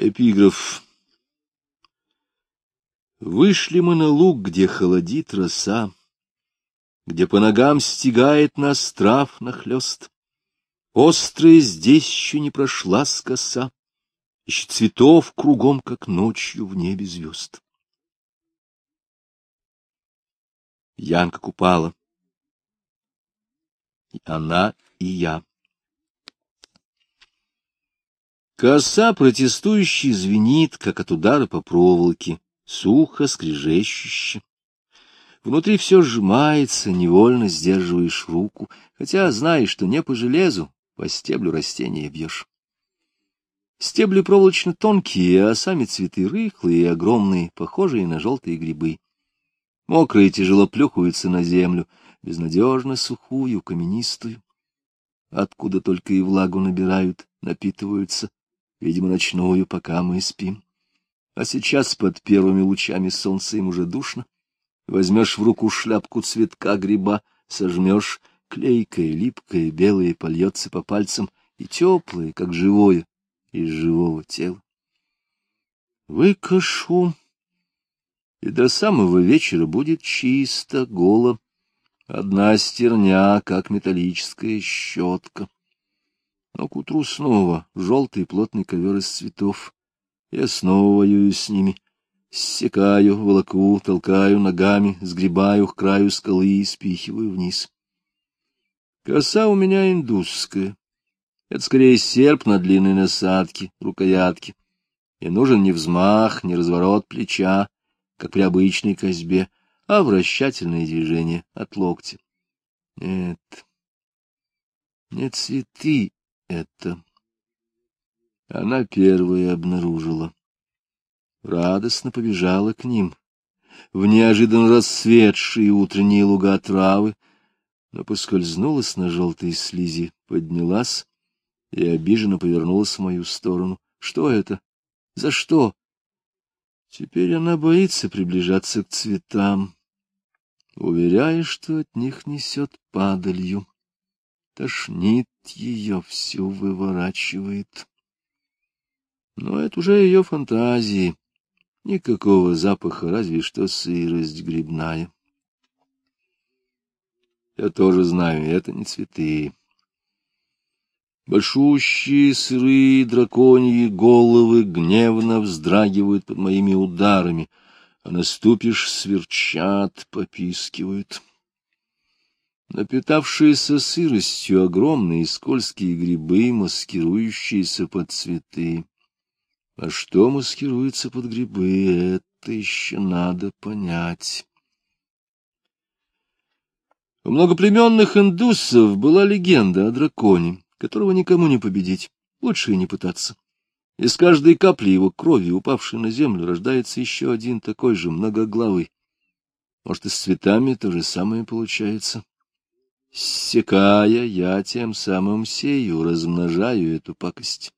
Эпиграф. Вышли мы на луг, где холодит роса, Где по ногам стегает нас трав нахлёст. Острая здесь еще не прошла с коса, Еще цветов кругом, как ночью в небе звезд. Янка Купала. Она, и я. Коса протестующий звенит, как от удара по проволоке, сухо, скрежещуще. Внутри все сжимается, невольно сдерживаешь руку, хотя знаешь, что не по железу, по стеблю растения бьешь. Стебли проволочно тонкие, а сами цветы рыхлые и огромные, похожие на желтые грибы. Мокрые тяжело плюхаются на землю, безнадежно сухую, каменистую. Откуда только и влагу набирают, напитываются, видимо, ночную, пока мы спим. А сейчас под первыми лучами солнца им уже душно. Возьмешь в руку шляпку цветка гриба, сожмешь, клейкое, липкое, белое, польется по пальцам, и теплое, как живое, из живого тела. Выкашу, и до самого вечера будет чисто, голо, одна стерня, как металлическая щетка. Но к утру снова желтый плотный ковер из цветов. Я снова воюю с ними. Ссекаю, волоку, толкаю ногами, сгребаю к краю скалы и спихиваю вниз. Коса у меня индусская. Это скорее серп на длинной насадке, рукоятке. И нужен не взмах, не разворот плеча, как при обычной козьбе, а вращательное движение от локтя. Нет, не цветы это она первая обнаружила. Радостно побежала к ним, в неожиданно расцветшие утренние луга травы, но поскользнулась на желтой слизи, поднялась и обиженно повернулась в мою сторону. Что это? За что? Теперь она боится приближаться к цветам, уверяя, что от них несет падалью. Тошнит ее, всю выворачивает. Но это уже ее фантазии. Никакого запаха, разве что сырость грибная. Я тоже знаю, это не цветы. Большущие сырые драконьи головы гневно вздрагивают под моими ударами, а наступишь, сверчат, попискивают. Напитавшиеся сыростью огромные скользкие грибы, маскирующиеся под цветы. А что маскируется под грибы, это еще надо понять. У многоплеменных индусов была легенда о драконе, которого никому не победить, лучше и не пытаться. Из каждой капли его крови, упавшей на землю, рождается еще один такой же многоглавый. Может, и с цветами то же самое получается. Секая, я тем самым сею, размножаю эту пакость.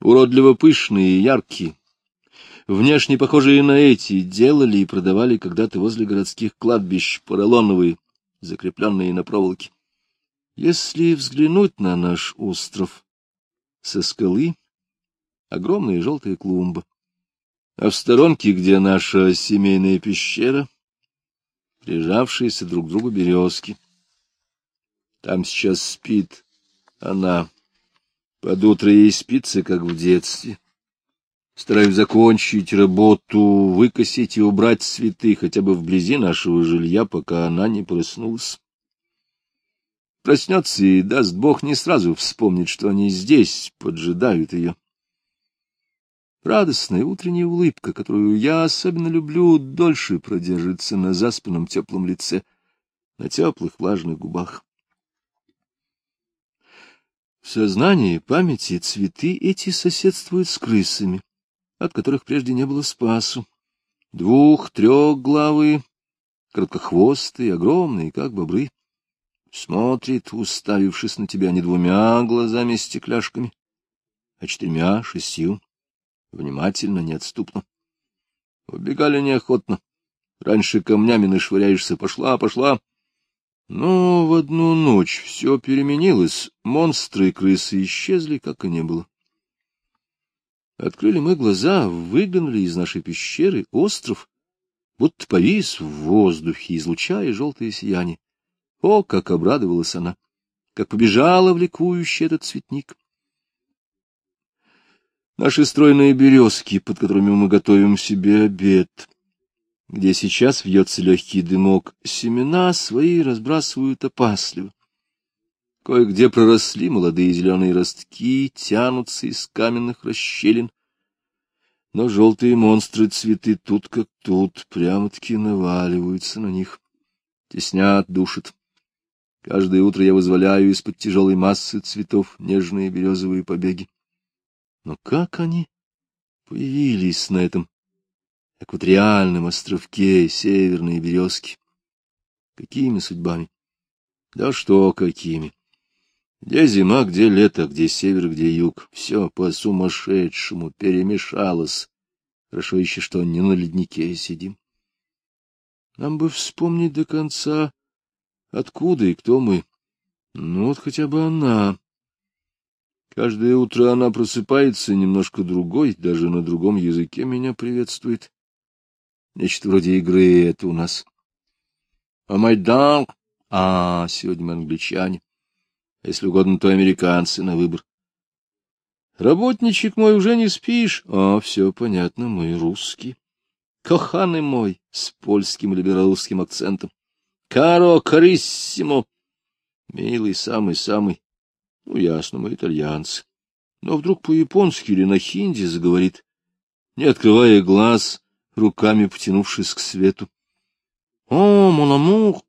Уродливо пышные и яркие, внешне похожие на эти, делали и продавали когда-то возле городских кладбищ поролоновые, закрепленные на проволоке. Если взглянуть на наш остров со скалы, огромная желтая клумба, а в сторонке, где наша семейная пещера — прижавшиеся друг к другу березки. Там сейчас спит она. Под утро ей спится, как в детстве. Стараюсь закончить работу, выкосить и убрать цветы хотя бы вблизи нашего жилья, пока она не проснулась. Проснется и, даст Бог, не сразу вспомнит, что они здесь, поджидают ее. Радостная утренняя улыбка, которую я особенно люблю, дольше продержится на заспанном теплом лице, на теплых влажных губах. В сознании памяти цветы эти соседствуют с крысами, от которых прежде не было спасу. Двух, трех главы, короткохвостые, огромные, как бобры. Смотрит, уставившись на тебя не двумя глазами-стекляшками, а четырьмя, шестью внимательно, неотступно. Убегали неохотно. Раньше камнями нашвыряешься. Пошла, пошла. Но в одну ночь все переменилось. Монстры и крысы исчезли, как и не было. Открыли мы глаза, выглянули из нашей пещеры остров, будто повис в воздухе, излучая желтое сияние. О, как обрадовалась она! Как побежала в ликующий этот цветник! Наши стройные березки, под которыми мы готовим себе обед, где сейчас вьется легкий дымок, семена свои разбрасывают опасливо. Кое-где проросли молодые зеленые ростки, тянутся из каменных расщелин. Но желтые монстры цветы тут как тут, прямо-таки наваливаются на них. Теснят, душат. Каждое утро я вызволяю из-под тяжелой массы цветов нежные березовые побеги. Но как они появились на этом экваториальном островке северные березки? Какими судьбами? Да что какими? Где зима, где лето, где север, где юг. Все по-сумасшедшему перемешалось. Хорошо еще, что не на леднике сидим. Нам бы вспомнить до конца, откуда и кто мы. Ну вот хотя бы она. Каждое утро она просыпается немножко другой, даже на другом языке меня приветствует. Нечто вроде игры это у нас. А Майдан... А, сегодня мы англичане если угодно, то американцы на выбор. Работничек мой, уже не спишь? А, все понятно, мой русский. Коханый мой, с польским или белорусским акцентом. Каро кариссимо. Милый, самый-самый. Ну, ясно, мы итальянцы. Но вдруг по-японски или на хинди заговорит, не открывая глаз, руками потянувшись к свету. — О, мон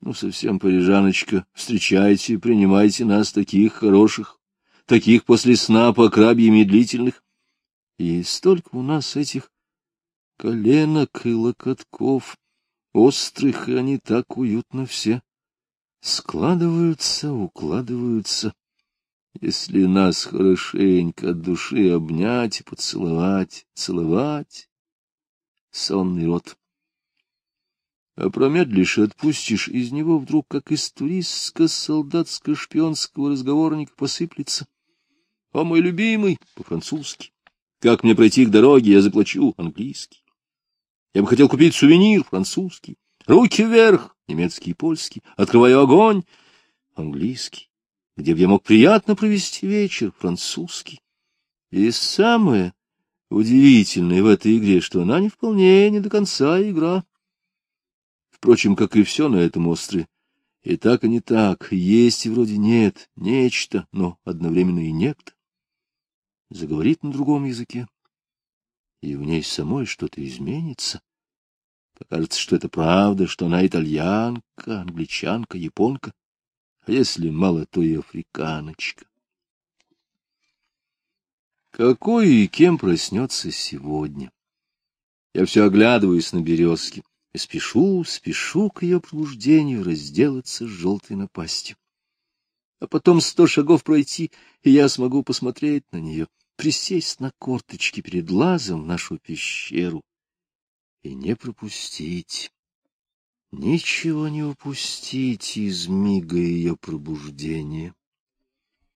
ну, совсем парижаночка, встречайте, принимайте нас, таких хороших, таких после сна по крабье медлительных. И столько у нас этих коленок и локотков, острых, и они так уютно все складываются, укладываются. Если нас хорошенько от души обнять и поцеловать, целовать, сонный рот. А и отпустишь, из него вдруг, как из туристско-солдатско-шпионского разговорника, посыплется. О, мой любимый, по-французски. Как мне пройти к дороге, я заплачу английский. Я бы хотел купить сувенир французский. Руки вверх, немецкий и польский. Открываю огонь, английский. Где бы я мог приятно провести вечер, французский. И самое удивительное в этой игре, что она не вполне, не до конца игра. Впрочем, как и все на этом острове. И так, и не так, есть и вроде нет, нечто, но одновременно и некто. Заговорит на другом языке, и в ней самой что-то изменится. Покажется, что это правда, что она итальянка, англичанка, японка, а если мало, то и африканочка. Какой и кем проснется сегодня? Я все оглядываюсь на березки и спешу, спешу к ее пробуждению разделаться с желтой напастью. А потом сто шагов пройти, и я смогу посмотреть на нее, присесть на корточки перед лазом в нашу пещеру и не пропустить, ничего не упустить из мига ее пробуждения.